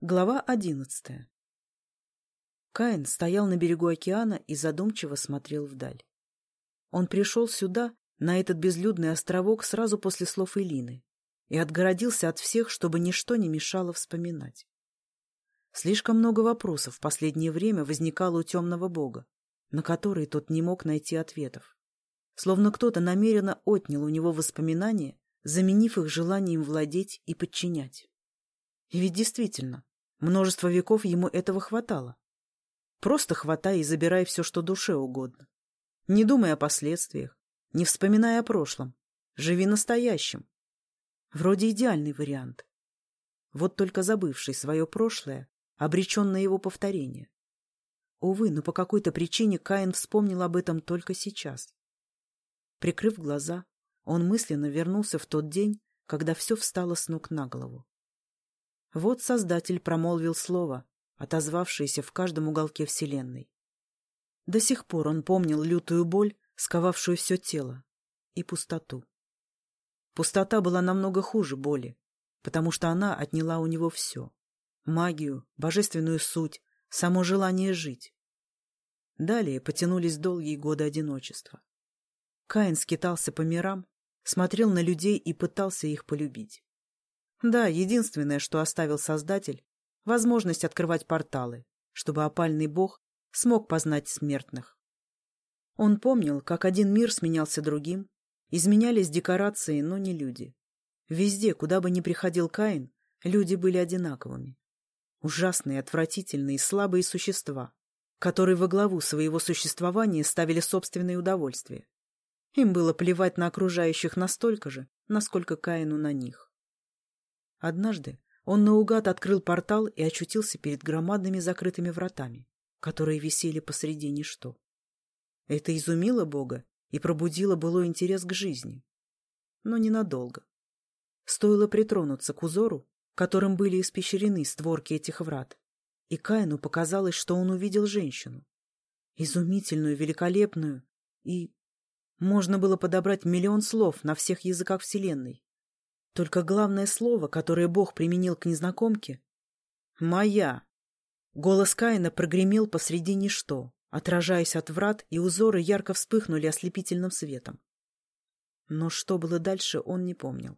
Глава одиннадцатая Каин стоял на берегу океана и задумчиво смотрел вдаль. Он пришел сюда, на этот безлюдный островок, сразу после слов Элины, и отгородился от всех, чтобы ничто не мешало вспоминать. Слишком много вопросов в последнее время возникало у темного бога, на которые тот не мог найти ответов. Словно кто-то намеренно отнял у него воспоминания, заменив их желанием владеть и подчинять. И ведь действительно, Множество веков ему этого хватало. Просто хватай и забирай все, что душе угодно. Не думай о последствиях, не вспоминай о прошлом. Живи настоящим. Вроде идеальный вариант. Вот только забывший свое прошлое, обречен на его повторение. Увы, но по какой-то причине Каин вспомнил об этом только сейчас. Прикрыв глаза, он мысленно вернулся в тот день, когда все встало с ног на голову. Вот Создатель промолвил слово, отозвавшееся в каждом уголке Вселенной. До сих пор он помнил лютую боль, сковавшую все тело, и пустоту. Пустота была намного хуже боли, потому что она отняла у него все — магию, божественную суть, само желание жить. Далее потянулись долгие годы одиночества. Каин скитался по мирам, смотрел на людей и пытался их полюбить. Да, единственное, что оставил Создатель — возможность открывать порталы, чтобы опальный бог смог познать смертных. Он помнил, как один мир сменялся другим, изменялись декорации, но не люди. Везде, куда бы ни приходил Каин, люди были одинаковыми. Ужасные, отвратительные, слабые существа, которые во главу своего существования ставили собственные удовольствия. Им было плевать на окружающих настолько же, насколько Каину на них. Однажды он наугад открыл портал и очутился перед громадными закрытыми вратами, которые висели посреди ничто. Это изумило Бога и пробудило былой интерес к жизни. Но ненадолго. Стоило притронуться к узору, которым были испещрены створки этих врат, и Каину показалось, что он увидел женщину. Изумительную, великолепную и... Можно было подобрать миллион слов на всех языках Вселенной, только главное слово, которое Бог применил к незнакомке — «моя». Голос Каина прогремел посреди ничто, отражаясь от врат, и узоры ярко вспыхнули ослепительным светом. Но что было дальше, он не помнил.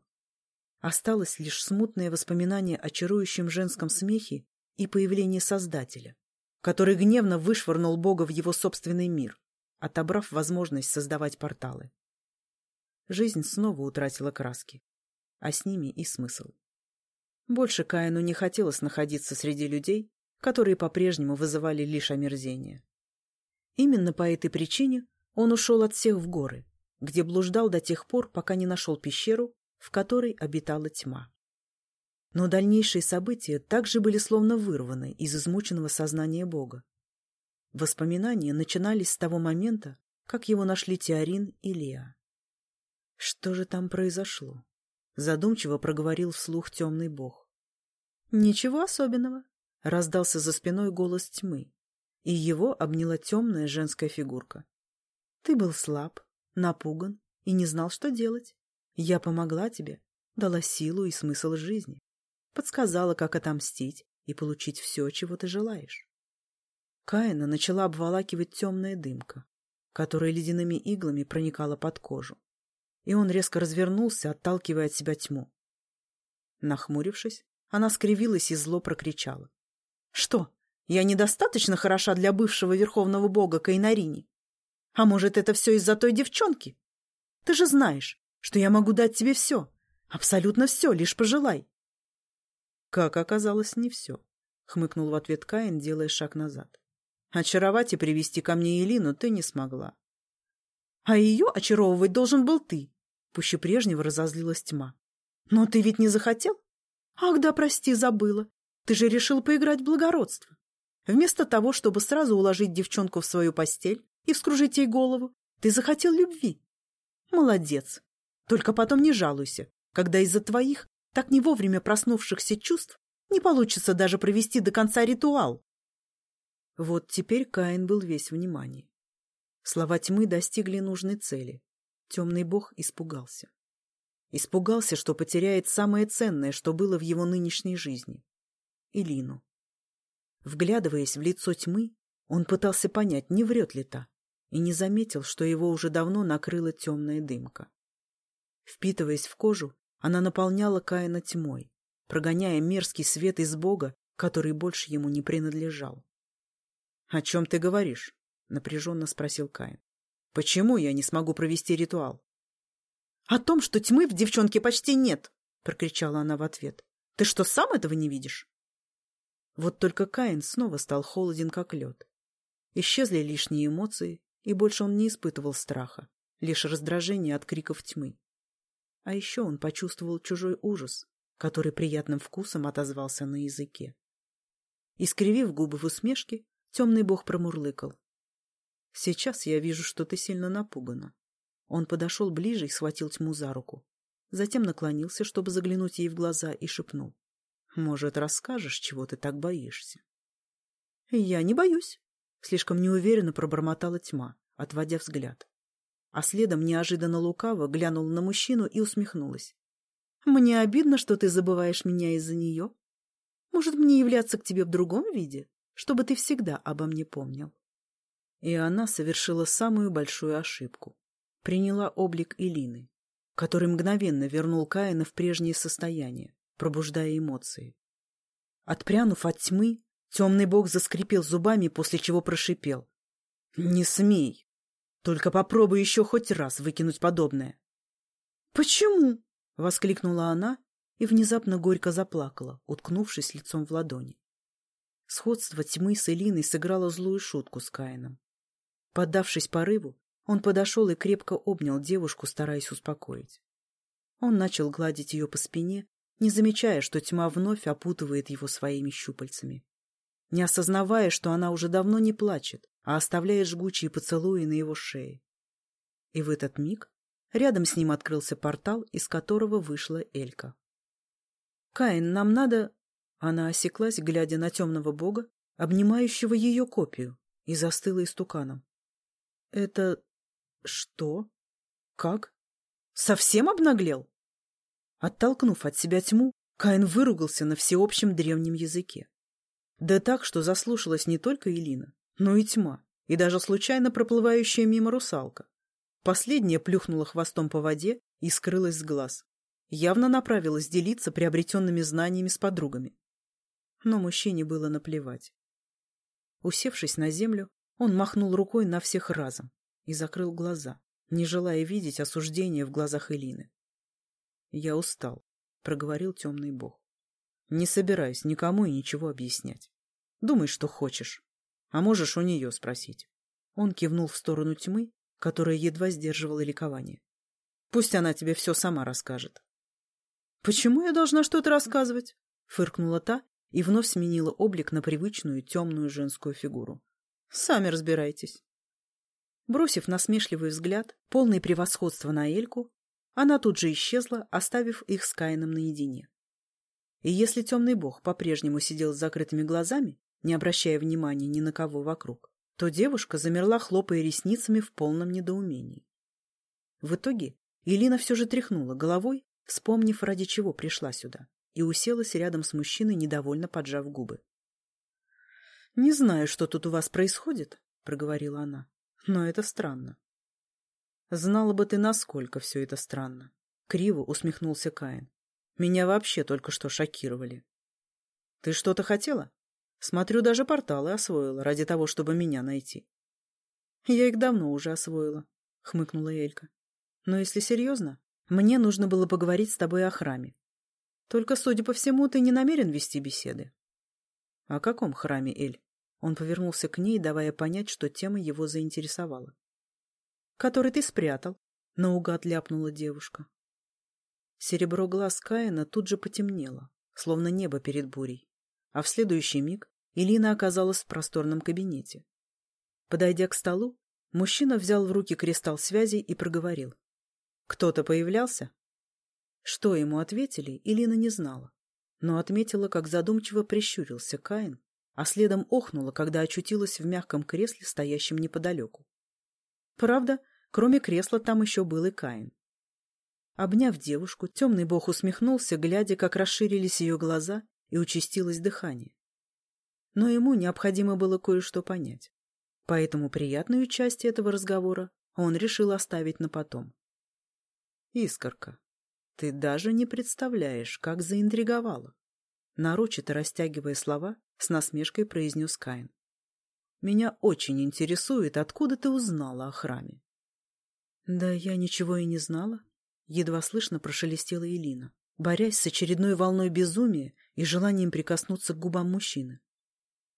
Осталось лишь смутное воспоминание о чарующем женском смехе и появлении Создателя, который гневно вышвырнул Бога в его собственный мир, отобрав возможность создавать порталы. Жизнь снова утратила краски а с ними и смысл. Больше Каину не хотелось находиться среди людей, которые по-прежнему вызывали лишь омерзение. Именно по этой причине он ушел от всех в горы, где блуждал до тех пор, пока не нашел пещеру, в которой обитала тьма. Но дальнейшие события также были словно вырваны из измученного сознания Бога. Воспоминания начинались с того момента, как его нашли Теорин и Леа. Что же там произошло? Задумчиво проговорил вслух темный бог. «Ничего особенного», — раздался за спиной голос тьмы, и его обняла темная женская фигурка. «Ты был слаб, напуган и не знал, что делать. Я помогла тебе, дала силу и смысл жизни, подсказала, как отомстить и получить все, чего ты желаешь». Каина начала обволакивать темная дымка, которая ледяными иглами проникала под кожу и он резко развернулся, отталкивая от себя тьму. Нахмурившись, она скривилась и зло прокричала. — Что, я недостаточно хороша для бывшего верховного бога Кайнарини? А может, это все из-за той девчонки? Ты же знаешь, что я могу дать тебе все, абсолютно все, лишь пожелай. — Как оказалось, не все, — хмыкнул в ответ Каин, делая шаг назад. — Очаровать и привести ко мне Елину ты не смогла. — А ее очаровывать должен был ты, Пуще прежнего разозлилась тьма. «Но ты ведь не захотел?» «Ах да, прости, забыла. Ты же решил поиграть в благородство. Вместо того, чтобы сразу уложить девчонку в свою постель и вскружить ей голову, ты захотел любви. Молодец. Только потом не жалуйся, когда из-за твоих, так не вовремя проснувшихся чувств, не получится даже провести до конца ритуал. Вот теперь Каин был весь внимание. Слова тьмы достигли нужной цели. Темный бог испугался. Испугался, что потеряет самое ценное, что было в его нынешней жизни. Илину. Вглядываясь в лицо тьмы, он пытался понять, не врет ли та, и не заметил, что его уже давно накрыла темная дымка. Впитываясь в кожу, она наполняла Каина тьмой, прогоняя мерзкий свет из Бога, который больше ему не принадлежал. — О чем ты говоришь? — напряженно спросил Каин. — Почему я не смогу провести ритуал? — О том, что тьмы в девчонке почти нет! — прокричала она в ответ. — Ты что, сам этого не видишь? Вот только Каин снова стал холоден, как лед. Исчезли лишние эмоции, и больше он не испытывал страха, лишь раздражение от криков тьмы. А еще он почувствовал чужой ужас, который приятным вкусом отозвался на языке. Искривив губы в усмешке, темный бог промурлыкал. — Сейчас я вижу, что ты сильно напугана. Он подошел ближе и схватил тьму за руку. Затем наклонился, чтобы заглянуть ей в глаза, и шепнул. — Может, расскажешь, чего ты так боишься? — Я не боюсь. Слишком неуверенно пробормотала тьма, отводя взгляд а следом неожиданно лукаво глянула на мужчину и усмехнулась. «Мне обидно, что ты забываешь меня из-за нее. Может, мне являться к тебе в другом виде, чтобы ты всегда обо мне помнил?» И она совершила самую большую ошибку. Приняла облик Илины, который мгновенно вернул Каина в прежнее состояние, пробуждая эмоции. Отпрянув от тьмы, темный бог заскрипел зубами, после чего прошипел. «Не смей! Только попробуй еще хоть раз выкинуть подобное. «Почему?» — воскликнула она и внезапно горько заплакала, уткнувшись лицом в ладони. Сходство тьмы с Элиной сыграло злую шутку с Каином. Поддавшись порыву, он подошел и крепко обнял девушку, стараясь успокоить. Он начал гладить ее по спине, не замечая, что тьма вновь опутывает его своими щупальцами. Не осознавая, что она уже давно не плачет, а оставляет жгучие поцелуи на его шее. И в этот миг рядом с ним открылся портал, из которого вышла Элька. «Каин, нам надо...» Она осеклась, глядя на темного бога, обнимающего ее копию, и застыла истуканом. «Это... что? Как? Совсем обнаглел?» Оттолкнув от себя тьму, Каин выругался на всеобщем древнем языке. Да так, что заслушалась не только Элина, но и тьма, и даже случайно проплывающая мимо русалка. Последняя плюхнула хвостом по воде и скрылась с глаз. Явно направилась делиться приобретенными знаниями с подругами. Но мужчине было наплевать. Усевшись на землю, он махнул рукой на всех разом и закрыл глаза, не желая видеть осуждения в глазах Элины. «Я устал», — проговорил темный бог. «Не собираюсь никому и ничего объяснять. Думай, что хочешь. А можешь у нее спросить. Он кивнул в сторону тьмы, которая едва сдерживала ликование. Пусть она тебе все сама расскажет. — Почему я должна что-то рассказывать? — фыркнула та и вновь сменила облик на привычную темную женскую фигуру. — Сами разбирайтесь. Бросив насмешливый взгляд, полный превосходства на Эльку, она тут же исчезла, оставив их с Каином наедине. И если темный бог по-прежнему сидел с закрытыми глазами, не обращая внимания ни на кого вокруг, то девушка замерла, хлопая ресницами в полном недоумении. В итоге Елена все же тряхнула головой, вспомнив, ради чего пришла сюда, и уселась рядом с мужчиной, недовольно поджав губы. — Не знаю, что тут у вас происходит, — проговорила она, — но это странно. — Знала бы ты, насколько все это странно. Криво усмехнулся Каин. Меня вообще только что шокировали. — Ты что-то хотела? Смотрю, даже порталы освоила ради того, чтобы меня найти. Я их давно уже освоила, хмыкнула Элька. Но если серьезно, мне нужно было поговорить с тобой о храме. Только, судя по всему, ты не намерен вести беседы. О каком храме, Эль? Он повернулся к ней, давая понять, что тема его заинтересовала. Который ты спрятал, наугад ляпнула девушка. Серебро глаз Каина тут же потемнело, словно небо перед бурей а в следующий миг Илина оказалась в просторном кабинете. Подойдя к столу, мужчина взял в руки кристалл связи и проговорил. «Кто-то появлялся?» Что ему ответили, Илина не знала, но отметила, как задумчиво прищурился Каин, а следом охнула, когда очутилась в мягком кресле, стоящем неподалеку. Правда, кроме кресла там еще был и Каин. Обняв девушку, темный бог усмехнулся, глядя, как расширились ее глаза, и участилось дыхание. Но ему необходимо было кое-что понять. Поэтому приятную часть этого разговора он решил оставить на потом. «Искорка, ты даже не представляешь, как заинтриговала!» Нарочито растягивая слова, с насмешкой произнес Каин. «Меня очень интересует, откуда ты узнала о храме?» «Да я ничего и не знала», — едва слышно прошелестела Элина, борясь с очередной волной безумия и желанием прикоснуться к губам мужчины.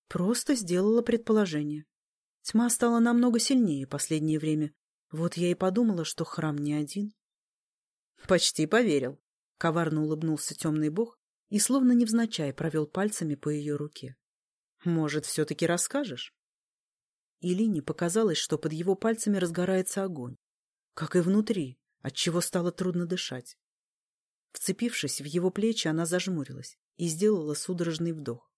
«Просто сделала предположение. Тьма стала намного сильнее последнее время. Вот я и подумала, что храм не один». «Почти поверил», — коварно улыбнулся темный бог и словно невзначай провел пальцами по ее руке. «Может, все-таки расскажешь?» Илине показалось, что под его пальцами разгорается огонь, как и внутри, отчего стало трудно дышать. Вцепившись в его плечи, она зажмурилась и сделала судорожный вдох.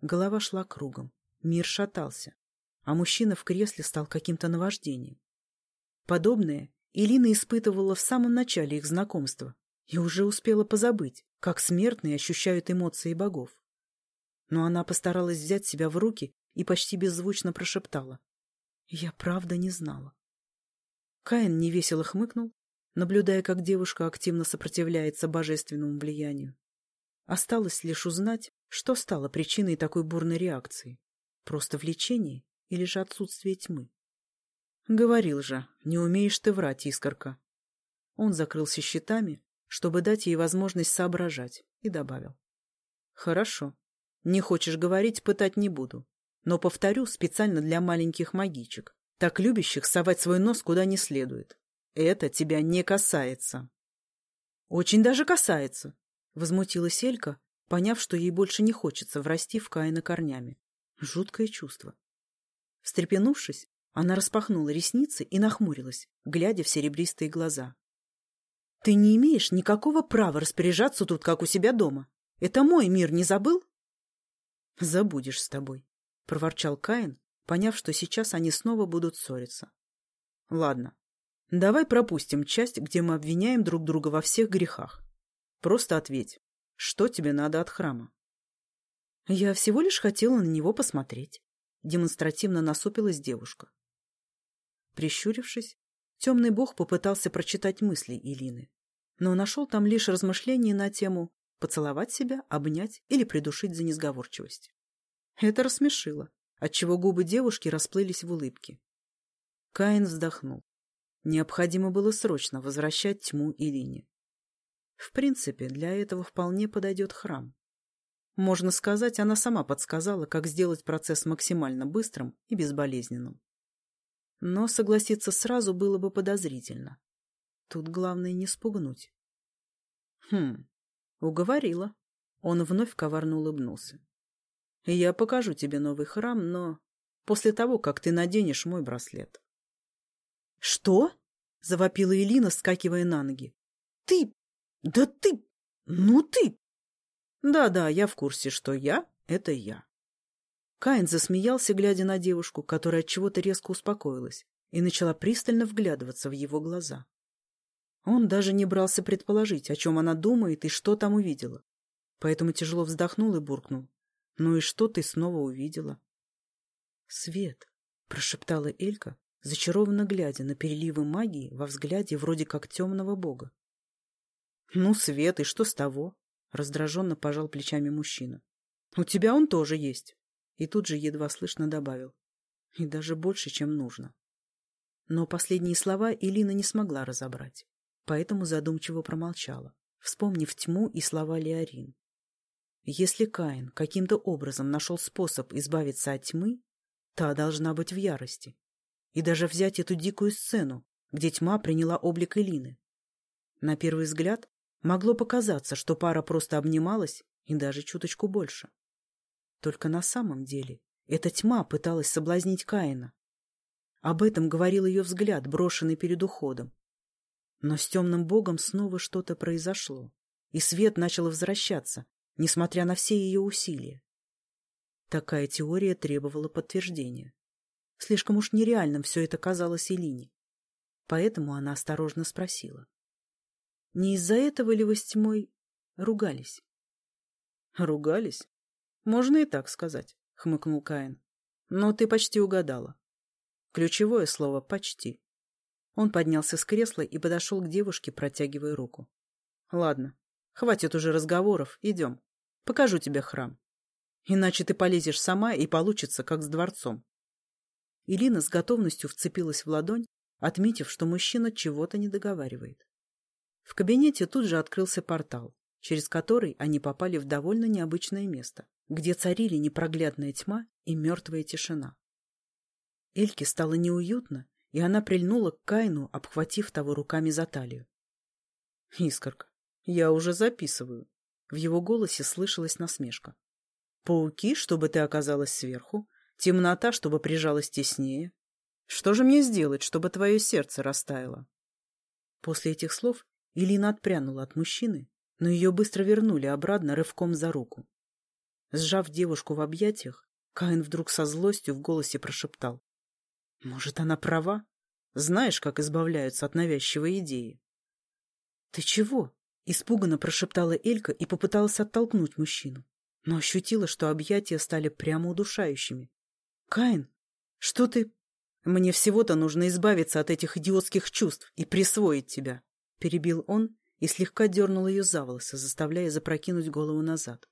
Голова шла кругом, мир шатался, а мужчина в кресле стал каким-то наваждением. Подобное Илина испытывала в самом начале их знакомства и уже успела позабыть, как смертные ощущают эмоции богов. Но она постаралась взять себя в руки и почти беззвучно прошептала. «Я правда не знала». Каин невесело хмыкнул, наблюдая, как девушка активно сопротивляется божественному влиянию. Осталось лишь узнать, что стало причиной такой бурной реакции. Просто влечение или же отсутствие тьмы. Говорил же, не умеешь ты врать, искорка. Он закрылся щитами, чтобы дать ей возможность соображать, и добавил. Хорошо. Не хочешь говорить, пытать не буду. Но повторю специально для маленьких магичек, так любящих совать свой нос куда не следует. Это тебя не касается. Очень даже касается, возмутилась Элька, поняв, что ей больше не хочется врасти в Каина корнями. Жуткое чувство. Встрепенувшись, она распахнула ресницы и нахмурилась, глядя в серебристые глаза. — Ты не имеешь никакого права распоряжаться тут, как у себя дома. Это мой мир, не забыл? — Забудешь с тобой, — проворчал Каин, поняв, что сейчас они снова будут ссориться. — Ладно, давай пропустим часть, где мы обвиняем друг друга во всех грехах. Просто ответь, что тебе надо от храма? — Я всего лишь хотела на него посмотреть. Демонстративно насупилась девушка. Прищурившись, темный бог попытался прочитать мысли Илины, но нашел там лишь размышления на тему поцеловать себя, обнять или придушить за несговорчивость. Это рассмешило, отчего губы девушки расплылись в улыбке. Каин вздохнул. Необходимо было срочно возвращать тьму Илине. В принципе, для этого вполне подойдет храм. Можно сказать, она сама подсказала, как сделать процесс максимально быстрым и безболезненным. Но согласиться сразу было бы подозрительно. Тут главное не спугнуть. Хм, уговорила. Он вновь коварно улыбнулся. Я покажу тебе новый храм, но после того, как ты наденешь мой браслет. Что? Завопила Элина, скакивая на ноги. Ты... Да ты... Ну ты... Да-да, я в курсе, что я — это я. Каин засмеялся, глядя на девушку, которая от чего-то резко успокоилась, и начала пристально вглядываться в его глаза. Он даже не брался предположить, о чем она думает и что там увидела. Поэтому тяжело вздохнул и буркнул. «Ну и что ты снова увидела?» «Свет», — прошептала Элька, зачарованно глядя на переливы магии во взгляде вроде как темного бога. «Ну, свет, и что с того?» — раздраженно пожал плечами мужчина. «У тебя он тоже есть. И тут же едва слышно добавил. И даже больше, чем нужно. Но последние слова Илина не смогла разобрать, поэтому задумчиво промолчала, вспомнив тьму и слова Леорин. Если Каин каким-то образом нашел способ избавиться от тьмы, та должна быть в ярости. И даже взять эту дикую сцену, где тьма приняла облик Илины. На первый взгляд могло показаться, что пара просто обнималась и даже чуточку больше. Только на самом деле эта тьма пыталась соблазнить Каина. Об этом говорил ее взгляд, брошенный перед уходом. Но с темным богом снова что-то произошло, и свет начал возвращаться, несмотря на все ее усилия. Такая теория требовала подтверждения. Слишком уж нереальным все это казалось Элине. Поэтому она осторожно спросила. Не из-за этого ли вы с тьмой ругались? Ругались? Можно и так сказать, хмыкнул Каин. Но ты почти угадала. Ключевое слово «почти». Он поднялся с кресла и подошел к девушке, протягивая руку. Ладно, хватит уже разговоров, идем. Покажу тебе храм. Иначе ты полезешь сама, и получится, как с дворцом. Ирина с готовностью вцепилась в ладонь, отметив, что мужчина чего-то не договаривает. В кабинете тут же открылся портал, через который они попали в довольно необычное место, где царили непроглядная тьма и мертвая тишина. Эльке стало неуютно, и она прильнула к Кайну, обхватив того руками за талию. — Искорка, я уже записываю. В его голосе слышалась насмешка. Пауки, чтобы ты оказалась сверху, темнота, чтобы прижалась теснее. Что же мне сделать, чтобы твое сердце растаяло? После этих слов Илина отпрянула от мужчины, но ее быстро вернули обратно рывком за руку. Сжав девушку в объятиях, Каин вдруг со злостью в голосе прошептал. — Может, она права? Знаешь, как избавляются от навязчивой идеи? — Ты чего? — испуганно прошептала Элька и попыталась оттолкнуть мужчину но ощутила, что объятия стали прямо удушающими. «Каин, что ты...» «Мне всего-то нужно избавиться от этих идиотских чувств и присвоить тебя», — перебил он и слегка дернул ее за волосы, заставляя запрокинуть голову назад.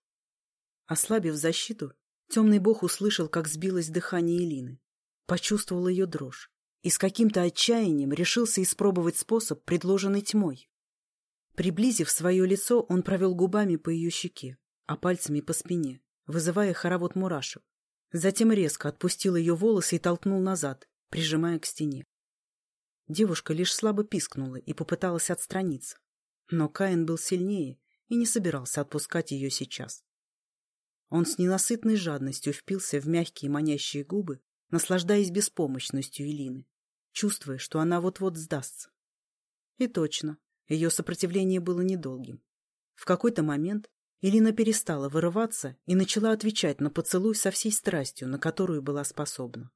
Ослабив защиту, темный бог услышал, как сбилось дыхание Элины, почувствовал ее дрожь и с каким-то отчаянием решился испробовать способ, предложенный тьмой. Приблизив свое лицо, он провел губами по ее щеке, а пальцами по спине, вызывая хоровод мурашек. Затем резко отпустил ее волосы и толкнул назад, прижимая к стене. Девушка лишь слабо пискнула и попыталась отстраниться. Но Каин был сильнее и не собирался отпускать ее сейчас. Он с ненасытной жадностью впился в мягкие манящие губы, наслаждаясь беспомощностью Элины, чувствуя, что она вот-вот сдастся. И точно, ее сопротивление было недолгим. В какой-то момент Илина перестала вырываться и начала отвечать на поцелуй со всей страстью, на которую была способна.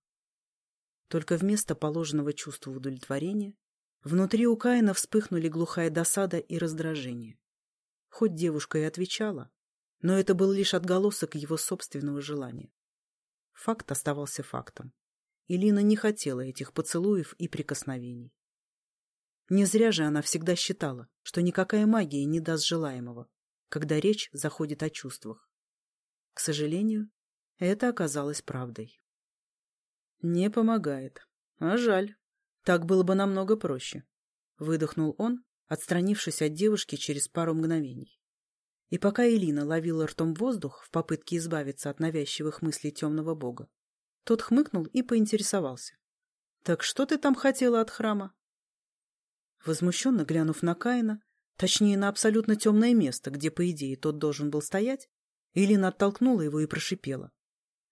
Только вместо положенного чувства удовлетворения внутри у Каина вспыхнули глухая досада и раздражение. Хоть девушка и отвечала, но это был лишь отголосок его собственного желания. Факт оставался фактом. Илина не хотела этих поцелуев и прикосновений. Не зря же она всегда считала, что никакая магия не даст желаемого когда речь заходит о чувствах. К сожалению, это оказалось правдой. Не помогает. А жаль. Так было бы намного проще. Выдохнул он, отстранившись от девушки через пару мгновений. И пока Элина ловила ртом воздух в попытке избавиться от навязчивых мыслей темного бога, тот хмыкнул и поинтересовался. — Так что ты там хотела от храма? Возмущенно глянув на Каина, Точнее, на абсолютно темное место, где, по идее, тот должен был стоять. Илина оттолкнула его и прошипела.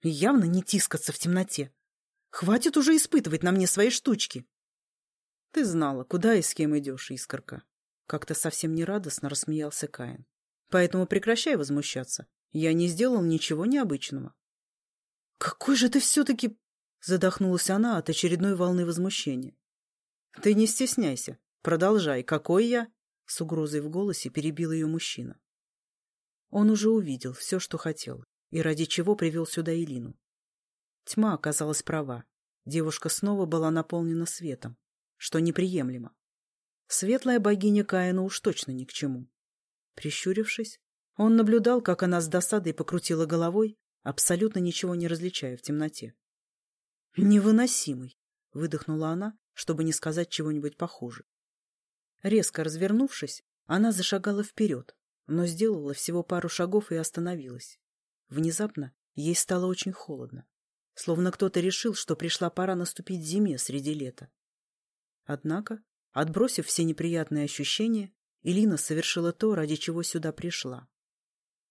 Явно не тискаться в темноте. Хватит уже испытывать на мне свои штучки. Ты знала, куда и с кем идешь, искорка. Как-то совсем нерадостно рассмеялся Каин. Поэтому прекращай возмущаться. Я не сделал ничего необычного. Какой же ты все-таки... Задохнулась она от очередной волны возмущения. Ты не стесняйся. Продолжай. Какой я? С угрозой в голосе перебил ее мужчина. Он уже увидел все, что хотел, и ради чего привел сюда Илину. Тьма оказалась права. Девушка снова была наполнена светом, что неприемлемо. Светлая богиня Каина уж точно ни к чему. Прищурившись, он наблюдал, как она с досадой покрутила головой, абсолютно ничего не различая в темноте. «Невыносимый!» — выдохнула она, чтобы не сказать чего-нибудь похуже. Резко развернувшись, она зашагала вперед, но сделала всего пару шагов и остановилась. Внезапно ей стало очень холодно, словно кто-то решил, что пришла пора наступить зиме среди лета. Однако, отбросив все неприятные ощущения, Илина совершила то, ради чего сюда пришла.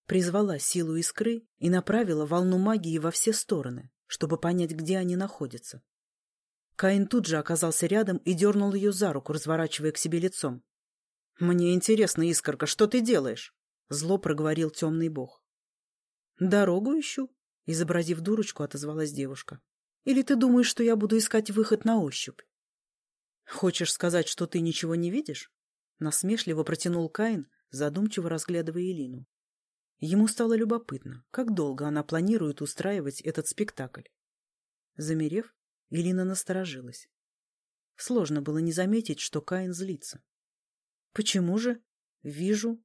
Призвала силу искры и направила волну магии во все стороны, чтобы понять, где они находятся. Каин тут же оказался рядом и дернул ее за руку, разворачивая к себе лицом. — Мне интересно, Искорка, что ты делаешь? — зло проговорил темный бог. — Дорогу ищу, — изобразив дурочку, отозвалась девушка. — Или ты думаешь, что я буду искать выход на ощупь? — Хочешь сказать, что ты ничего не видишь? — насмешливо протянул Каин, задумчиво разглядывая Элину. Ему стало любопытно, как долго она планирует устраивать этот спектакль. Замерев, Элина насторожилась. Сложно было не заметить, что Каин злится. «Почему же? Вижу.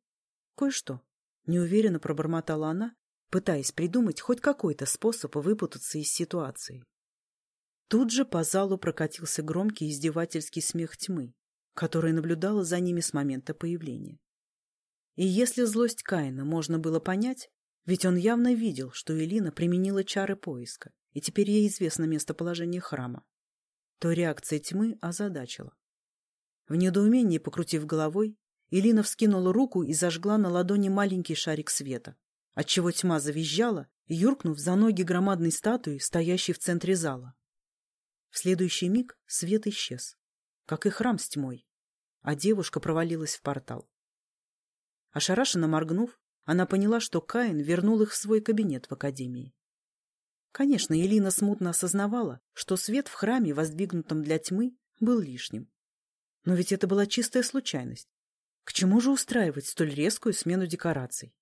Кое-что». Неуверенно пробормотала она, пытаясь придумать хоть какой-то способ выпутаться из ситуации. Тут же по залу прокатился громкий издевательский смех тьмы, которая наблюдала за ними с момента появления. И если злость Каина можно было понять, ведь он явно видел, что Элина применила чары поиска, и теперь ей известно местоположение храма, то реакция тьмы озадачила. В недоумении, покрутив головой, Элина вскинула руку и зажгла на ладони маленький шарик света, отчего тьма завизжала, юркнув за ноги громадной статуи, стоящей в центре зала. В следующий миг свет исчез, как и храм с тьмой, а девушка провалилась в портал. Ошарашенно моргнув, она поняла, что Каин вернул их в свой кабинет в академии. Конечно, Элина смутно осознавала, что свет в храме, воздвигнутом для тьмы, был лишним. Но ведь это была чистая случайность. К чему же устраивать столь резкую смену декораций?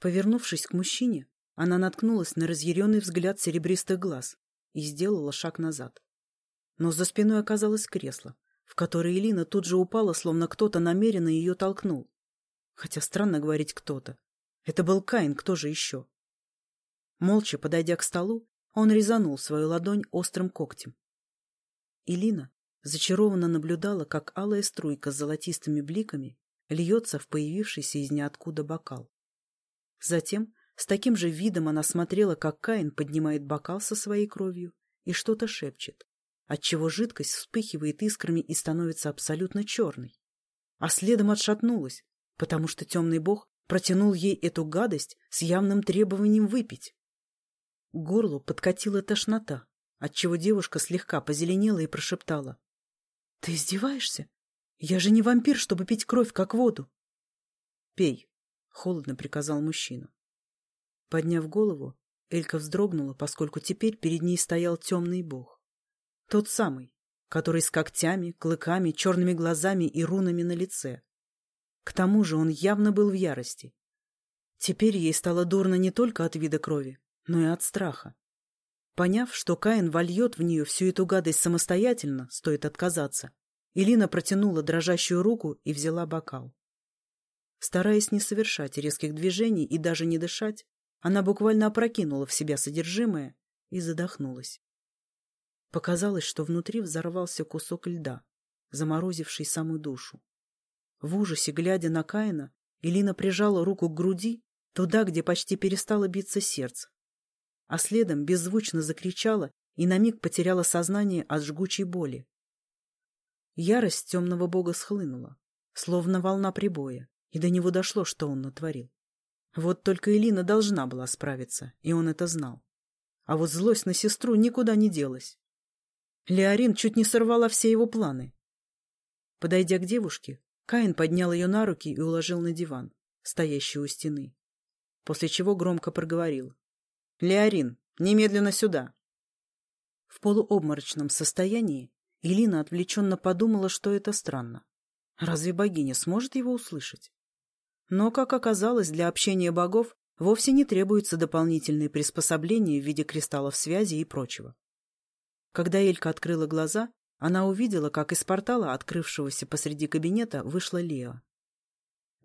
Повернувшись к мужчине, она наткнулась на разъяренный взгляд серебристых глаз и сделала шаг назад. Но за спиной оказалось кресло, в которое Элина тут же упала, словно кто-то намеренно ее толкнул. Хотя странно говорить «кто-то». Это был Каин, кто же еще? Молча подойдя к столу, он резанул свою ладонь острым когтем. Илина зачарованно наблюдала, как алая струйка с золотистыми бликами льется в появившийся из ниоткуда бокал. Затем с таким же видом она смотрела, как Каин поднимает бокал со своей кровью и что-то шепчет, отчего жидкость вспыхивает искрами и становится абсолютно черной. А следом отшатнулась, потому что темный бог протянул ей эту гадость с явным требованием выпить. К горлу подкатила тошнота, отчего девушка слегка позеленела и прошептала. — Ты издеваешься? Я же не вампир, чтобы пить кровь, как воду. — Пей, — холодно приказал мужчина. Подняв голову, Элька вздрогнула, поскольку теперь перед ней стоял темный бог. Тот самый, который с когтями, клыками, черными глазами и рунами на лице. К тому же он явно был в ярости. Теперь ей стало дурно не только от вида крови, но и от страха. Поняв, что Каин вольет в нее всю эту гадость самостоятельно, стоит отказаться, Илина протянула дрожащую руку и взяла бокал. Стараясь не совершать резких движений и даже не дышать, она буквально опрокинула в себя содержимое и задохнулась. Показалось, что внутри взорвался кусок льда, заморозивший самую душу. В ужасе, глядя на Каина, Илина прижала руку к груди, туда, где почти перестало биться сердце. А следом беззвучно закричала и на миг потеряла сознание от жгучей боли. Ярость темного бога схлынула, словно волна прибоя, и до него дошло, что он натворил. Вот только Элина должна была справиться, и он это знал. А вот злость на сестру никуда не делась. Леорин чуть не сорвала все его планы. Подойдя к девушке, Каин поднял ее на руки и уложил на диван, стоящий у стены, после чего громко проговорил. — Леорин, немедленно сюда! В полуобморочном состоянии Элина отвлеченно подумала, что это странно. Разве богиня сможет его услышать? Но, как оказалось, для общения богов вовсе не требуются дополнительные приспособления в виде кристаллов связи и прочего. Когда Элька открыла глаза, она увидела, как из портала, открывшегося посреди кабинета, вышла Лео.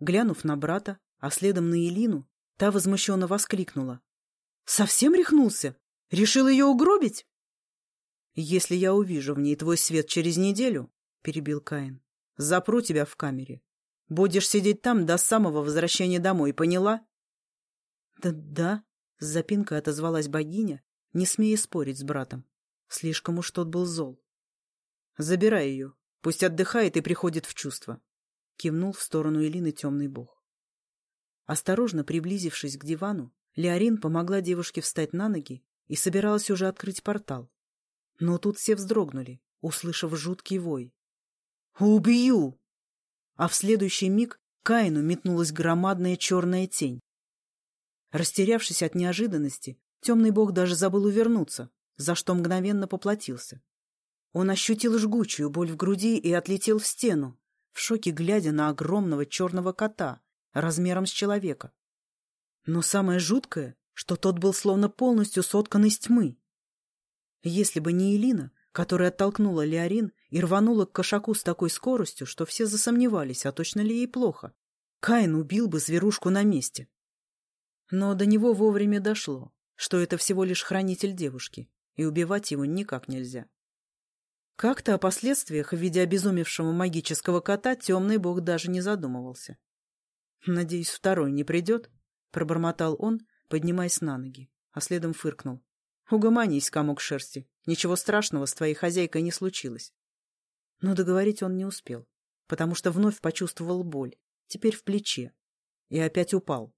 Глянув на брата, а следом на Елину, та возмущенно воскликнула. — Совсем рехнулся? Решил ее угробить? — Если я увижу в ней твой свет через неделю, — перебил Каин, — запру тебя в камере. Будешь сидеть там до самого возвращения домой, поняла? — Да, да, — с запинкой отозвалась богиня, не смея спорить с братом. Слишком уж тот был зол. Забирай ее. Пусть отдыхает и приходит в чувство. Кивнул в сторону Элины темный бог. Осторожно приблизившись к дивану, Леорин помогла девушке встать на ноги и собиралась уже открыть портал. Но тут все вздрогнули, услышав жуткий вой. «Убью!» А в следующий миг Каину метнулась громадная черная тень. Растерявшись от неожиданности, темный бог даже забыл увернуться, за что мгновенно поплатился. Он ощутил жгучую боль в груди и отлетел в стену, в шоке глядя на огромного черного кота размером с человека. Но самое жуткое, что тот был словно полностью соткан из тьмы. Если бы не Элина, которая оттолкнула Леорин и рванула к кошаку с такой скоростью, что все засомневались, а точно ли ей плохо, Каин убил бы зверушку на месте. Но до него вовремя дошло, что это всего лишь хранитель девушки, и убивать его никак нельзя. Как-то о последствиях в виде обезумевшего магического кота темный бог даже не задумывался. «Надеюсь, второй не придет?» — пробормотал он, поднимаясь на ноги, а следом фыркнул. «Угомонись, комок шерсти. Ничего страшного с твоей хозяйкой не случилось». Но договорить он не успел, потому что вновь почувствовал боль, теперь в плече, и опять упал.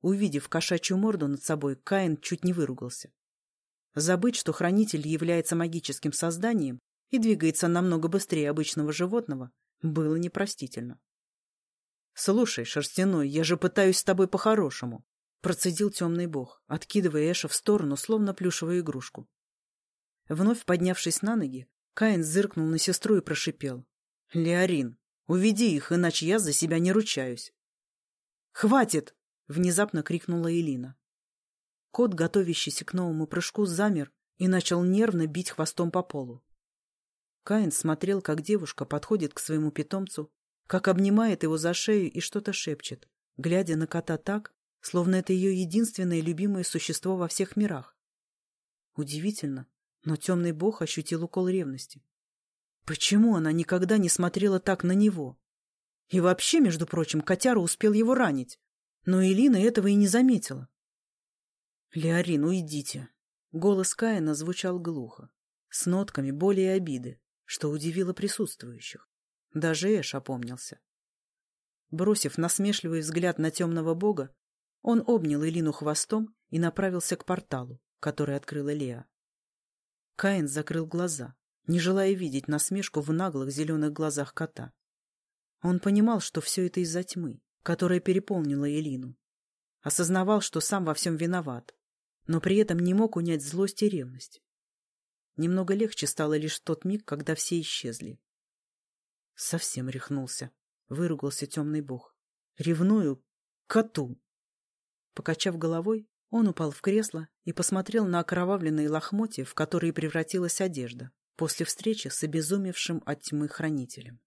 Увидев кошачью морду над собой, Каин чуть не выругался. Забыть, что хранитель является магическим созданием и двигается намного быстрее обычного животного, было непростительно. — Слушай, шерстяной, я же пытаюсь с тобой по-хорошему, — процедил темный бог, откидывая Эша в сторону, словно плюшевую игрушку. Вновь поднявшись на ноги, Каин зыркнул на сестру и прошипел. — Леорин, уведи их, иначе я за себя не ручаюсь. — Хватит! — внезапно крикнула Элина. Кот, готовящийся к новому прыжку, замер и начал нервно бить хвостом по полу. Каин смотрел, как девушка подходит к своему питомцу, как обнимает его за шею и что-то шепчет, глядя на кота так, словно это ее единственное любимое существо во всех мирах. Удивительно, но темный бог ощутил укол ревности. Почему она никогда не смотрела так на него? И вообще, между прочим, котяра успел его ранить. Но Элина этого и не заметила. «Леорин, уйдите!» Голос Каина звучал глухо, с нотками боли и обиды, что удивило присутствующих. Даже Эш опомнился. Бросив насмешливый взгляд на темного бога, он обнял Элину хвостом и направился к порталу, который открыла Леа. Каин закрыл глаза, не желая видеть насмешку в наглых зеленых глазах кота. Он понимал, что все это из-за тьмы, которая переполнила Элину. Осознавал, что сам во всем виноват, но при этом не мог унять злость и ревность. Немного легче стало лишь в тот миг, когда все исчезли. Совсем рехнулся, выругался темный бог. Ревную коту. Покачав головой, он упал в кресло и посмотрел на окровавленные лохмотья, в которые превратилась одежда, после встречи с обезумевшим от тьмы хранителем.